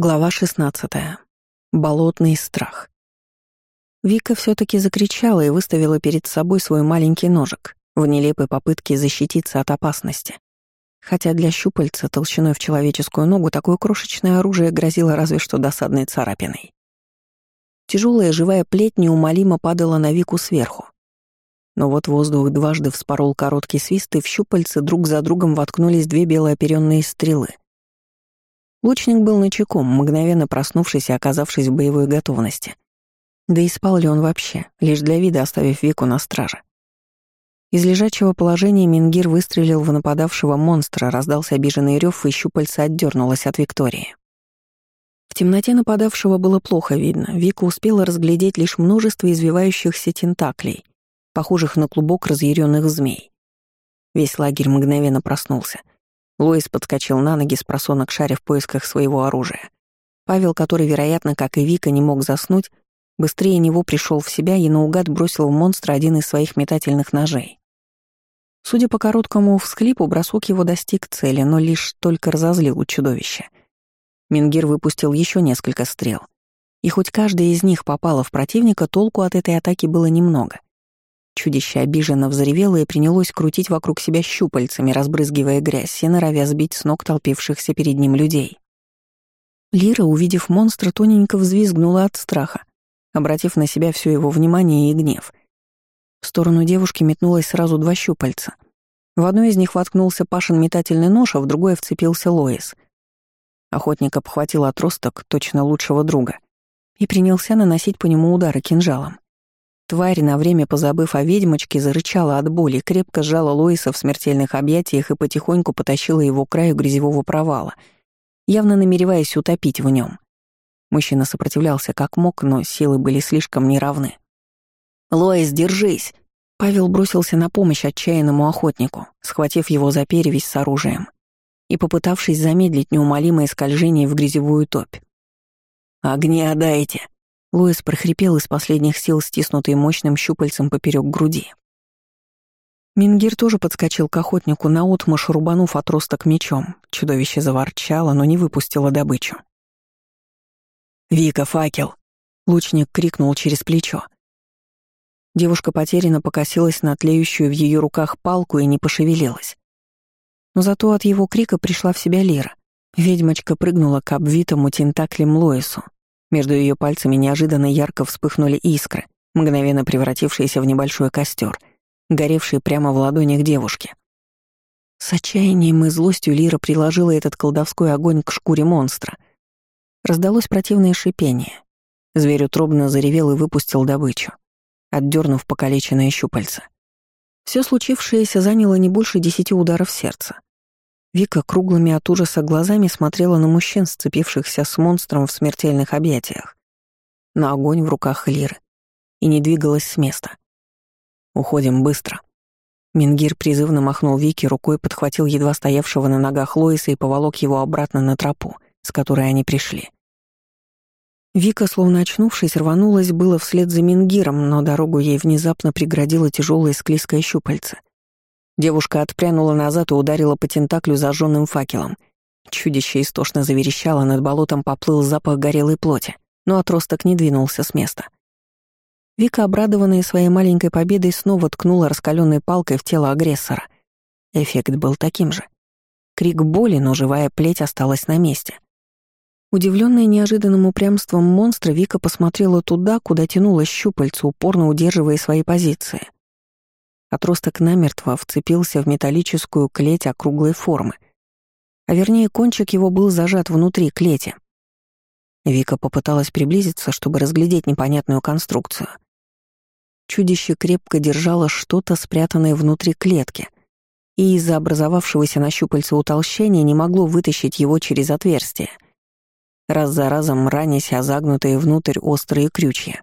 Глава 16. Болотный страх. Вика все таки закричала и выставила перед собой свой маленький ножик в нелепой попытке защититься от опасности. Хотя для щупальца толщиной в человеческую ногу такое крошечное оружие грозило разве что досадной царапиной. Тяжелая живая плеть неумолимо падала на Вику сверху. Но вот воздух дважды вспорол короткий свист, и в щупальце друг за другом воткнулись две белооперенные стрелы — Лучник был начеком, мгновенно проснувшись и оказавшись в боевой готовности. Да и спал ли он вообще, лишь для вида оставив Вику на страже. Из лежачего положения Мингир выстрелил в нападавшего монстра, раздался обиженный рев, и щупальца отдернулась от Виктории. В темноте нападавшего было плохо видно. Вика успела разглядеть лишь множество извивающихся тентаклей, похожих на клубок разъяренных змей. Весь лагерь мгновенно проснулся — Луис подскочил на ноги с просонок шаря в поисках своего оружия. Павел, который, вероятно, как и Вика, не мог заснуть, быстрее него пришел в себя и наугад бросил в монстра один из своих метательных ножей. Судя по короткому всхлипу, бросок его достиг цели, но лишь только разозлил чудовище. Мингир выпустил еще несколько стрел. И хоть каждая из них попала в противника, толку от этой атаки было немного. Чудище обиженно взревело и принялось крутить вокруг себя щупальцами, разбрызгивая грязь и норовя сбить с ног толпившихся перед ним людей. Лира, увидев монстра, тоненько взвизгнула от страха, обратив на себя все его внимание и гнев. В сторону девушки метнулось сразу два щупальца. В одно из них воткнулся Пашин метательный нож, а в другое вцепился Лоис. Охотник обхватил отросток точно лучшего друга и принялся наносить по нему удары кинжалом. Тварь, на время позабыв о ведьмочке, зарычала от боли, крепко сжала Лоиса в смертельных объятиях и потихоньку потащила его к краю грязевого провала, явно намереваясь утопить в нем. Мужчина сопротивлялся как мог, но силы были слишком неравны. «Лоис, держись!» Павел бросился на помощь отчаянному охотнику, схватив его за перевязь с оружием и попытавшись замедлить неумолимое скольжение в грязевую топь. «Огни отдайте!» Луис прохрипел из последних сил, стиснутый мощным щупальцем поперек груди. Мингир тоже подскочил к охотнику, наотмашь рубанув отросток мечом. Чудовище заворчало, но не выпустило добычу. «Вика, факел!» — лучник крикнул через плечо. Девушка потерянно покосилась на тлеющую в ее руках палку и не пошевелилась. Но зато от его крика пришла в себя Лира. Ведьмочка прыгнула к обвитому тентаклем Лоису, между ее пальцами неожиданно ярко вспыхнули искры, мгновенно превратившиеся в небольшой костер, горевший прямо в ладонях девушки. С отчаянием и злостью Лира приложила этот колдовской огонь к шкуре монстра. Раздалось противное шипение. Зверь утробно заревел и выпустил добычу, отдернув покалеченное щупальце. Все случившееся заняло не больше десяти ударов сердца. Вика круглыми от ужаса глазами смотрела на мужчин, сцепившихся с монстром в смертельных объятиях, на огонь в руках Лиры, и не двигалась с места. «Уходим быстро». Мингир призывно махнул Вики рукой, подхватил едва стоявшего на ногах Лоиса и поволок его обратно на тропу, с которой они пришли. Вика, словно очнувшись, рванулась было вслед за Мингиром, но дорогу ей внезапно преградило тяжелое склизкое щупальце. Девушка отпрянула назад и ударила по тентаклю зажженным факелом. Чудище истошно заверещало, над болотом поплыл запах горелой плоти, но отросток не двинулся с места. Вика, обрадованная своей маленькой победой, снова ткнула раскаленной палкой в тело агрессора. Эффект был таким же. Крик боли, но живая плеть осталась на месте. Удивленная неожиданным упрямством монстра, Вика посмотрела туда, куда тянуло щупальце, упорно удерживая свои позиции — Отросток намертво вцепился в металлическую клеть округлой формы. А вернее, кончик его был зажат внутри клети. Вика попыталась приблизиться, чтобы разглядеть непонятную конструкцию. Чудище крепко держало что-то, спрятанное внутри клетки, и из-за образовавшегося на щупальце утолщения не могло вытащить его через отверстие, раз за разом ранясь о загнутые внутрь острые крючья.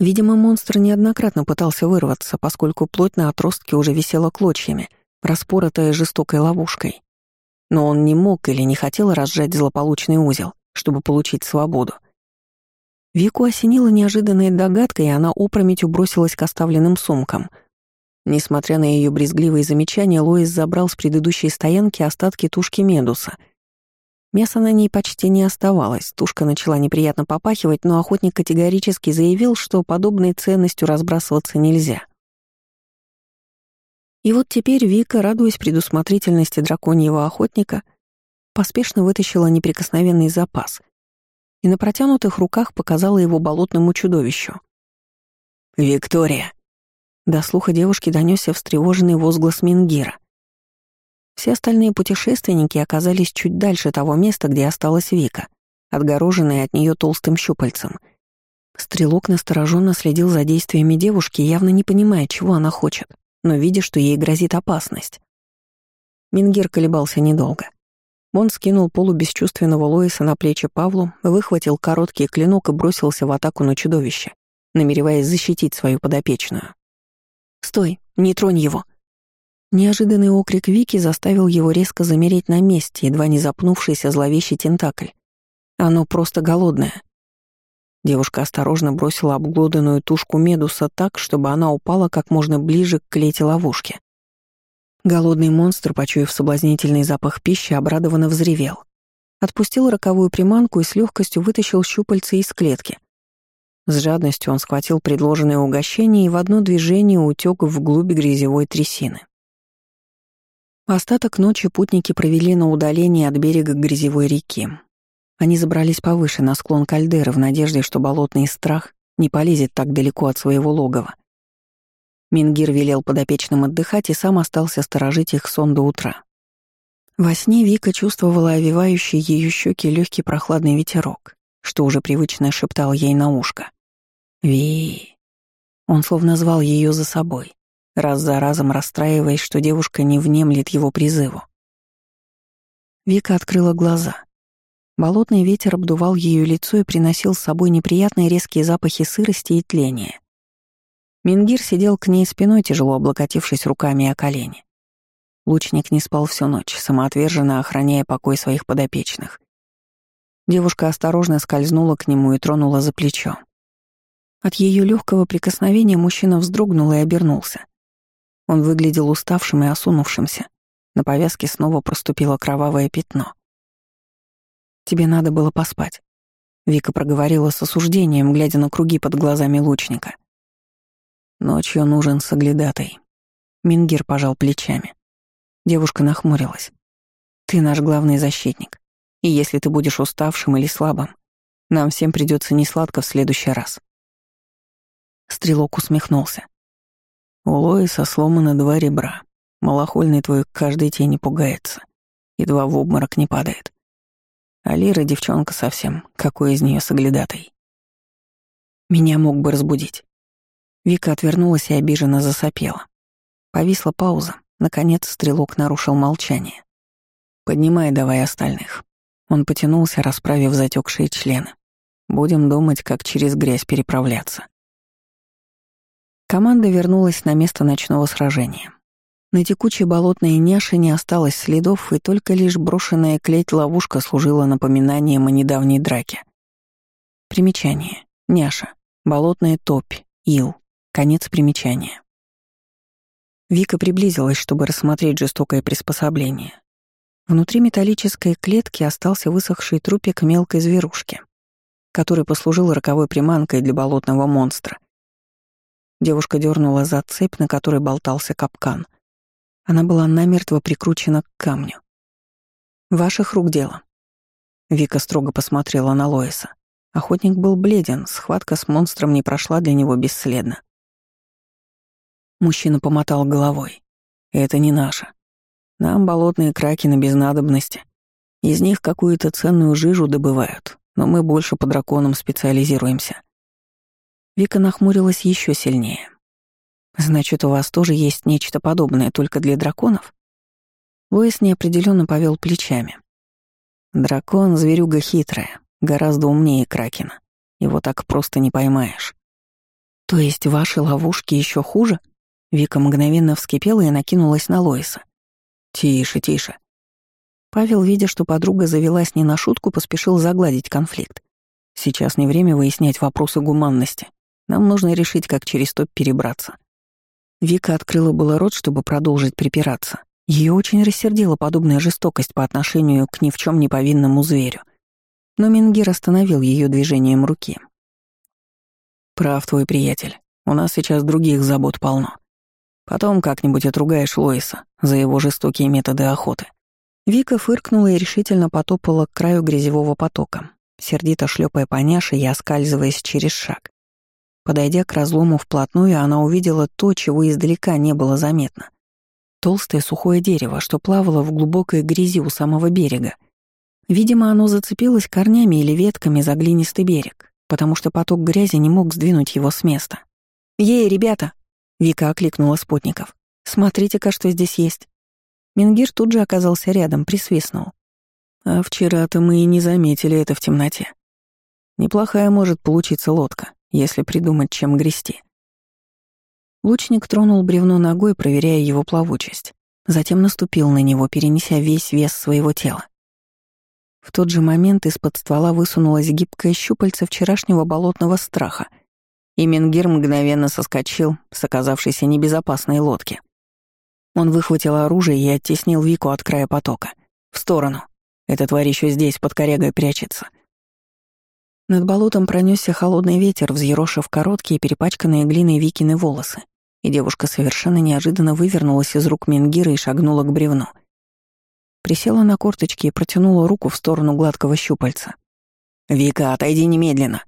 Видимо, монстр неоднократно пытался вырваться, поскольку плоть на отростке уже висела клочьями, распоротая жестокой ловушкой. Но он не мог или не хотел разжать злополучный узел, чтобы получить свободу. Вику осенила неожиданная догадка, и она опрометью бросилась к оставленным сумкам. Несмотря на ее брезгливые замечания, Лоис забрал с предыдущей стоянки остатки тушки Медуса Мяса на ней почти не оставалось, тушка начала неприятно попахивать, но охотник категорически заявил, что подобной ценностью разбрасываться нельзя. И вот теперь Вика, радуясь предусмотрительности драконьего охотника, поспешно вытащила неприкосновенный запас и на протянутых руках показала его болотному чудовищу. «Виктория!» До слуха девушки донесся встревоженный возглас Мингира. Все остальные путешественники оказались чуть дальше того места, где осталась Вика, отгороженная от нее толстым щупальцем. Стрелок настороженно следил за действиями девушки, явно не понимая, чего она хочет, но видя, что ей грозит опасность. Мингир колебался недолго. Он скинул полубесчувственного Лоиса на плечи Павлу, выхватил короткий клинок и бросился в атаку на чудовище, намереваясь защитить свою подопечную. «Стой, не тронь его!» Неожиданный окрик Вики заставил его резко замереть на месте, едва не запнувшийся зловещий тентакль. Оно просто голодное. Девушка осторожно бросила обглоданную тушку Медуса так, чтобы она упала как можно ближе к клете ловушки. Голодный монстр, почуяв соблазнительный запах пищи, обрадованно взревел. Отпустил роковую приманку и с легкостью вытащил щупальца из клетки. С жадностью он схватил предложенное угощение и в одно движение утек вглубь грязевой трясины. Остаток ночи путники провели на удалении от берега грязевой реки. Они забрались повыше на склон кальдеры в надежде, что болотный страх не полезет так далеко от своего логова. Мингир велел подопечным отдыхать и сам остался сторожить их сон до утра. Во сне Вика чувствовала овивающий ее щеки легкий прохладный ветерок, что уже привычно шептал ей на ушко. «Ви...» Он словно звал ее за собой раз за разом расстраиваясь, что девушка не внемлет его призыву. Вика открыла глаза. Болотный ветер обдувал ее лицо и приносил с собой неприятные резкие запахи сырости и тления. Мингир сидел к ней спиной, тяжело облокотившись руками о колени. Лучник не спал всю ночь, самоотверженно охраняя покой своих подопечных. Девушка осторожно скользнула к нему и тронула за плечо. От ее легкого прикосновения мужчина вздрогнул и обернулся. Он выглядел уставшим и осунувшимся. На повязке снова проступило кровавое пятно. «Тебе надо было поспать», — Вика проговорила с осуждением, глядя на круги под глазами лучника. «Ночью нужен соглядатай». Мингир пожал плечами. Девушка нахмурилась. «Ты наш главный защитник, и если ты будешь уставшим или слабым, нам всем придется несладко в следующий раз». Стрелок усмехнулся. У Лоиса сломано два ребра. Малохольный твой каждой тени пугается. Едва в обморок не падает. А Лира девчонка совсем, какой из нее соглядатой. Меня мог бы разбудить. Вика отвернулась и обиженно засопела. Повисла пауза. Наконец стрелок нарушил молчание. «Поднимай давай остальных». Он потянулся, расправив затекшие члены. «Будем думать, как через грязь переправляться». Команда вернулась на место ночного сражения. На текучей болотной няше не осталось следов, и только лишь брошенная клеть-ловушка служила напоминанием о недавней драке. Примечание. Няша. Болотная топь. Ил. Конец примечания. Вика приблизилась, чтобы рассмотреть жестокое приспособление. Внутри металлической клетки остался высохший трупик мелкой зверушки, который послужил роковой приманкой для болотного монстра — Девушка дернула за цепь, на которой болтался капкан. Она была намертво прикручена к камню. «Ваших рук дело». Вика строго посмотрела на Лоиса. Охотник был бледен, схватка с монстром не прошла для него бесследно. Мужчина помотал головой. «Это не наше. Нам болотные кракены без надобности. Из них какую-то ценную жижу добывают, но мы больше по драконам специализируемся. Вика нахмурилась еще сильнее. «Значит, у вас тоже есть нечто подобное, только для драконов?» Луис неопределенно повел плечами. «Дракон — зверюга хитрая, гораздо умнее Кракена. Его так просто не поймаешь». «То есть ваши ловушки еще хуже?» Вика мгновенно вскипела и накинулась на Лоиса. «Тише, тише». Павел, видя, что подруга завелась не на шутку, поспешил загладить конфликт. Сейчас не время выяснять вопросы гуманности. Нам нужно решить, как через топ перебраться. Вика открыла было рот, чтобы продолжить припираться. Ее очень рассердила подобная жестокость по отношению к ни в чем не повинному зверю. Но Мингир остановил ее движением руки. «Прав твой приятель. У нас сейчас других забот полно. Потом как-нибудь отругаешь Лоиса за его жестокие методы охоты». Вика фыркнула и решительно потопала к краю грязевого потока, сердито шлепая по няше и оскальзываясь через шаг. Подойдя к разлому вплотную, она увидела то, чего издалека не было заметно. Толстое сухое дерево, что плавало в глубокой грязи у самого берега. Видимо, оно зацепилось корнями или ветками за глинистый берег, потому что поток грязи не мог сдвинуть его с места. «Ей, ребята!» — Вика окликнула спутников. «Смотрите-ка, что здесь есть». Мингир тут же оказался рядом, присвистнул. «А вчера-то мы и не заметили это в темноте. Неплохая может получиться лодка, если придумать, чем грести». Лучник тронул бревно ногой, проверяя его плавучесть. Затем наступил на него, перенеся весь вес своего тела. В тот же момент из-под ствола высунулась гибкая щупальце вчерашнего болотного страха, и Менгир мгновенно соскочил с оказавшейся небезопасной лодки. Он выхватил оружие и оттеснил Вику от края потока. В сторону. Эта тварь еще здесь, под корягой, прячется. Над болотом пронесся холодный ветер, взъерошив короткие, перепачканные глиной Викины волосы и девушка совершенно неожиданно вывернулась из рук Менгира и шагнула к бревну. Присела на корточки и протянула руку в сторону гладкого щупальца. «Вика, отойди немедленно!»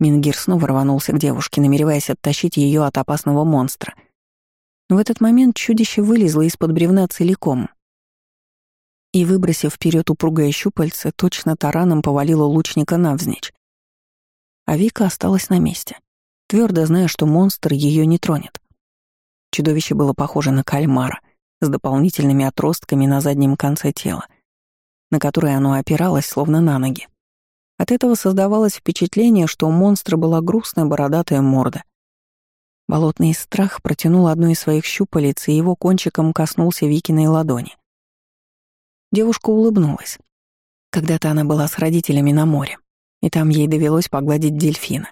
Мингир снова рванулся к девушке, намереваясь оттащить ее от опасного монстра. Но в этот момент чудище вылезло из-под бревна целиком и, выбросив вперед упругое щупальце, точно тараном повалило лучника навзничь. А Вика осталась на месте, твердо зная, что монстр ее не тронет. Чудовище было похоже на кальмара с дополнительными отростками на заднем конце тела, на которые оно опиралось, словно на ноги. От этого создавалось впечатление, что у монстра была грустная бородатая морда. Болотный страх протянул одну из своих щупалец, и его кончиком коснулся Викиной ладони. Девушка улыбнулась. Когда-то она была с родителями на море, и там ей довелось погладить дельфина.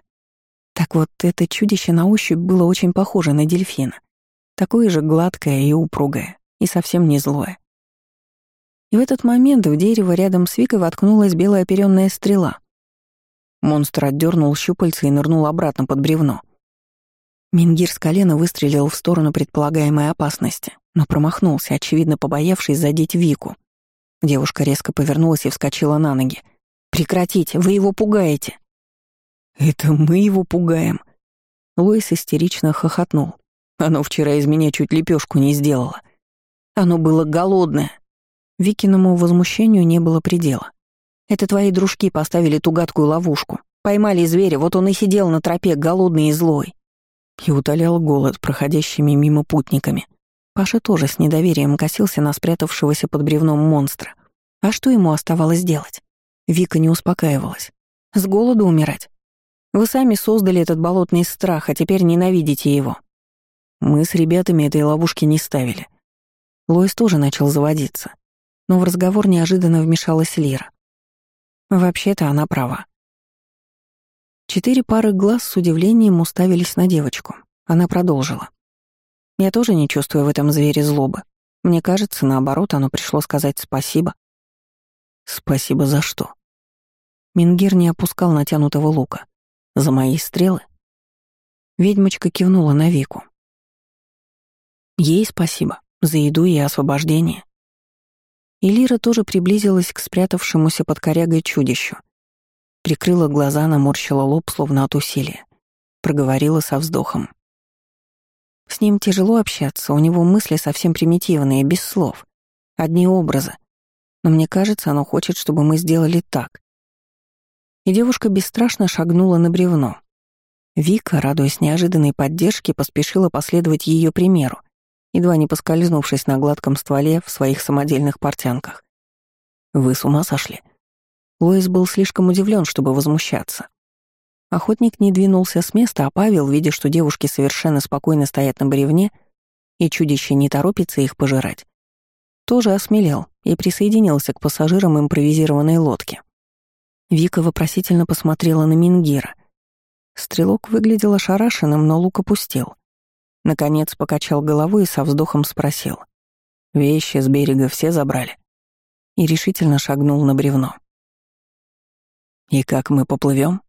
Так вот, это чудище на ощупь было очень похоже на дельфина. Такое же гладкое и упругое, и совсем не злое. И в этот момент в дерево рядом с Викой воткнулась белая оперённая стрела. Монстр отдернул щупальца и нырнул обратно под бревно. Мингир с колена выстрелил в сторону предполагаемой опасности, но промахнулся, очевидно побоявшись задеть Вику. Девушка резко повернулась и вскочила на ноги. «Прекратите, вы его пугаете!» «Это мы его пугаем!» Луис истерично хохотнул. Оно вчера из меня чуть лепешку не сделало. Оно было голодное. Викиному возмущению не было предела. Это твои дружки поставили ту гадкую ловушку. Поймали зверя, вот он и сидел на тропе, голодный и злой. И утолял голод проходящими мимо путниками. Паша тоже с недоверием косился на спрятавшегося под бревном монстра. А что ему оставалось делать? Вика не успокаивалась. С голоду умирать? Вы сами создали этот болотный страх, а теперь ненавидите его. Мы с ребятами этой ловушки не ставили. Лоис тоже начал заводиться. Но в разговор неожиданно вмешалась Лира. Вообще-то она права. Четыре пары глаз с удивлением уставились на девочку. Она продолжила. «Я тоже не чувствую в этом звере злобы. Мне кажется, наоборот, оно пришло сказать спасибо». «Спасибо за что?» Мингир не опускал натянутого лука. «За мои стрелы?» Ведьмочка кивнула на Вику. Ей спасибо за еду и освобождение. И тоже приблизилась к спрятавшемуся под корягой чудищу. Прикрыла глаза, наморщила лоб, словно от усилия. Проговорила со вздохом. С ним тяжело общаться, у него мысли совсем примитивные, без слов. Одни образы. Но мне кажется, оно хочет, чтобы мы сделали так. И девушка бесстрашно шагнула на бревно. Вика, радуясь неожиданной поддержке, поспешила последовать ее примеру едва не поскользнувшись на гладком стволе в своих самодельных портянках. «Вы с ума сошли?» Лоис был слишком удивлен, чтобы возмущаться. Охотник не двинулся с места, а Павел, видя, что девушки совершенно спокойно стоят на бревне, и чудище не торопится их пожирать, тоже осмелел и присоединился к пассажирам импровизированной лодки. Вика вопросительно посмотрела на Мингира. Стрелок выглядел ошарашенным, но лук опустил. Наконец покачал головой и со вздохом спросил. Вещи с берега все забрали. И решительно шагнул на бревно. «И как мы поплывем?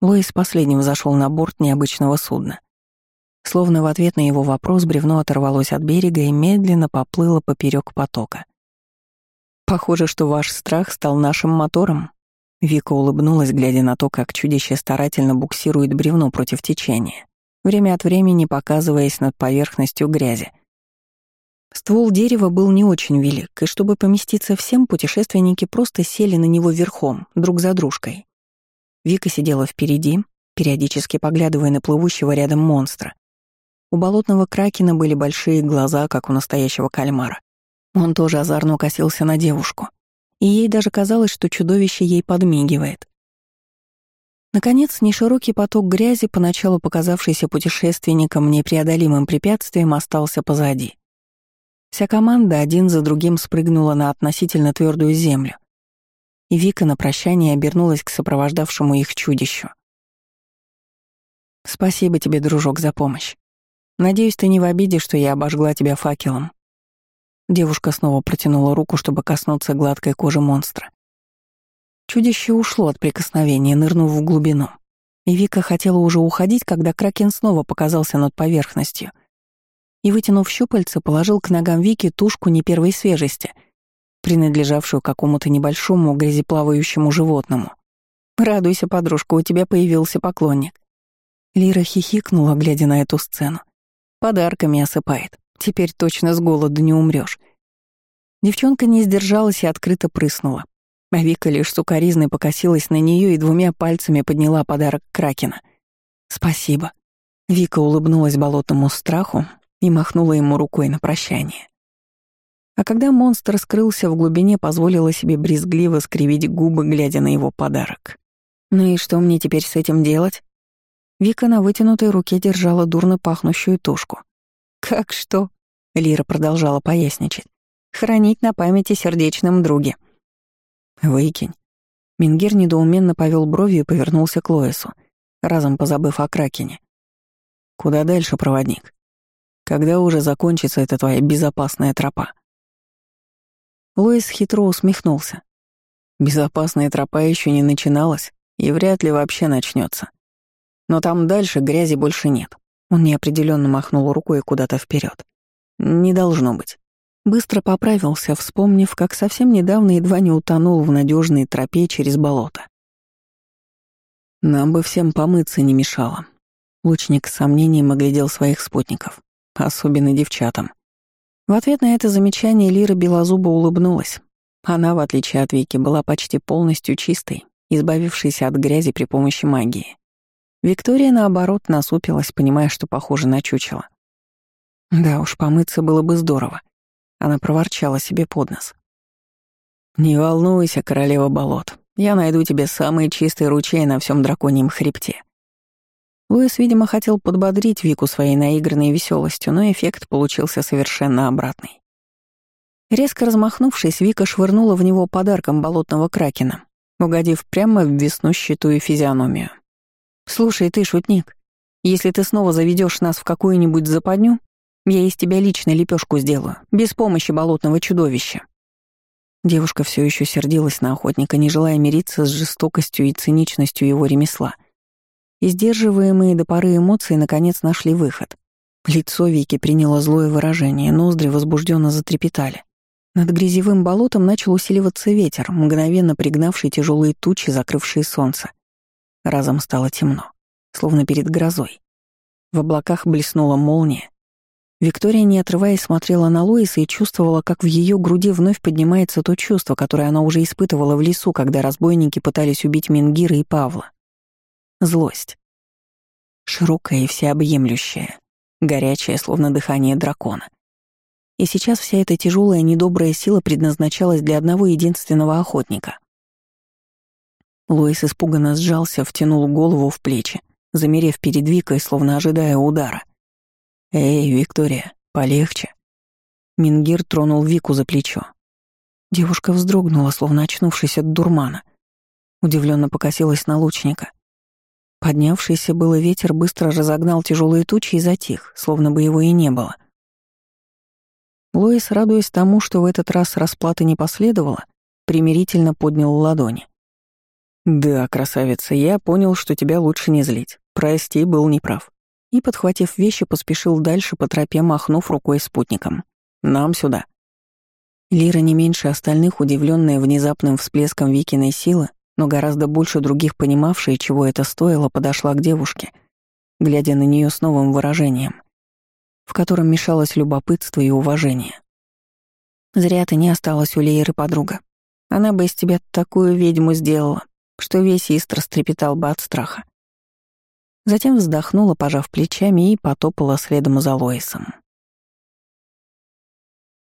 Лоис последним зашел на борт необычного судна. Словно в ответ на его вопрос бревно оторвалось от берега и медленно поплыло поперек потока. «Похоже, что ваш страх стал нашим мотором». Вика улыбнулась, глядя на то, как чудище старательно буксирует бревно против течения, время от времени показываясь над поверхностью грязи. Ствол дерева был не очень велик, и чтобы поместиться всем, путешественники просто сели на него верхом, друг за дружкой. Вика сидела впереди, периодически поглядывая на плывущего рядом монстра. У болотного кракена были большие глаза, как у настоящего кальмара. Он тоже озорно косился на девушку, и ей даже казалось, что чудовище ей подмигивает. Наконец, неширокий поток грязи, поначалу показавшийся путешественникам непреодолимым препятствием, остался позади. Вся команда один за другим спрыгнула на относительно твердую землю, и Вика на прощание обернулась к сопровождавшему их чудищу. «Спасибо тебе, дружок, за помощь. Надеюсь, ты не в обиде, что я обожгла тебя факелом». Девушка снова протянула руку, чтобы коснуться гладкой кожи монстра. Чудище ушло от прикосновения, нырнув в глубину. И Вика хотела уже уходить, когда Кракен снова показался над поверхностью — и, вытянув щупальца, положил к ногам Вики тушку не первой свежести, принадлежавшую какому-то небольшому грязеплавающему животному. «Радуйся, подружка, у тебя появился поклонник». Лира хихикнула, глядя на эту сцену. «Подарками осыпает. Теперь точно с голоду не умрёшь». Девчонка не сдержалась и открыто прыснула. А Вика лишь сукоризной покосилась на неё и двумя пальцами подняла подарок Кракена. «Спасибо». Вика улыбнулась болотному страху, и махнула ему рукой на прощание. А когда монстр скрылся в глубине, позволила себе брезгливо скривить губы, глядя на его подарок. «Ну и что мне теперь с этим делать?» Вика на вытянутой руке держала дурно пахнущую тушку. «Как что?» — Лира продолжала поясничать. «Хранить на памяти сердечном друге». «Выкинь». Мингер недоуменно повел бровью и повернулся к Лоису, разом позабыв о Кракене. «Куда дальше, проводник?» Когда уже закончится эта твоя безопасная тропа?» Луис хитро усмехнулся. «Безопасная тропа еще не начиналась и вряд ли вообще начнется. Но там дальше грязи больше нет». Он неопределенно махнул рукой куда-то вперед. «Не должно быть». Быстро поправился, вспомнив, как совсем недавно едва не утонул в надежной тропе через болото. «Нам бы всем помыться не мешало». Лучник с сомнением оглядел своих спутников особенно девчатам. В ответ на это замечание Лира белозубо улыбнулась. Она, в отличие от Вики, была почти полностью чистой, избавившейся от грязи при помощи магии. Виктория, наоборот, насупилась, понимая, что похоже на чучело. Да уж, помыться было бы здорово. Она проворчала себе под нос. «Не волнуйся, королева болот. Я найду тебе самый чистый ручей на всем драконьем хребте. Луис, видимо, хотел подбодрить Вику своей наигранной веселостью, но эффект получился совершенно обратный. Резко размахнувшись, Вика швырнула в него подарком болотного кракена, угодив прямо в веснущатую физиономию. «Слушай, ты, шутник, если ты снова заведешь нас в какую-нибудь западню, я из тебя лично лепешку сделаю, без помощи болотного чудовища». Девушка все еще сердилась на охотника, не желая мириться с жестокостью и циничностью его ремесла — и сдерживаемые до поры эмоции наконец нашли выход. Лицо Вики приняло злое выражение, ноздри возбужденно затрепетали. Над грязевым болотом начал усиливаться ветер, мгновенно пригнавший тяжелые тучи, закрывшие солнце. Разом стало темно, словно перед грозой. В облаках блеснула молния. Виктория, не отрываясь, смотрела на Лоиса и чувствовала, как в ее груди вновь поднимается то чувство, которое она уже испытывала в лесу, когда разбойники пытались убить Мингира и Павла. Злость. Широкая и всеобъемлющая, горячая, словно дыхание дракона. И сейчас вся эта тяжелая недобрая сила предназначалась для одного единственного охотника. Луис испуганно сжался, втянул голову в плечи, замерев перед Викой, словно ожидая удара. «Эй, Виктория, полегче». Мингир тронул Вику за плечо. Девушка вздрогнула, словно очнувшись от дурмана. Удивленно покосилась на лучника. Поднявшийся было ветер быстро разогнал тяжелые тучи и затих, словно бы его и не было. Лоис, радуясь тому, что в этот раз расплаты не последовало, примирительно поднял ладони. «Да, красавица, я понял, что тебя лучше не злить. Прости, был неправ». И, подхватив вещи, поспешил дальше по тропе, махнув рукой спутником. «Нам сюда». Лира не меньше остальных, удивленная внезапным всплеском Викиной силы, но гораздо больше других понимавшая, чего это стоило, подошла к девушке, глядя на нее с новым выражением, в котором мешалось любопытство и уважение. «Зря ты не осталась у Лейры, подруга. Она бы из тебя такую ведьму сделала, что весь Истр стрепетал бы от страха. Затем вздохнула, пожав плечами, и потопала следом за Лоисом.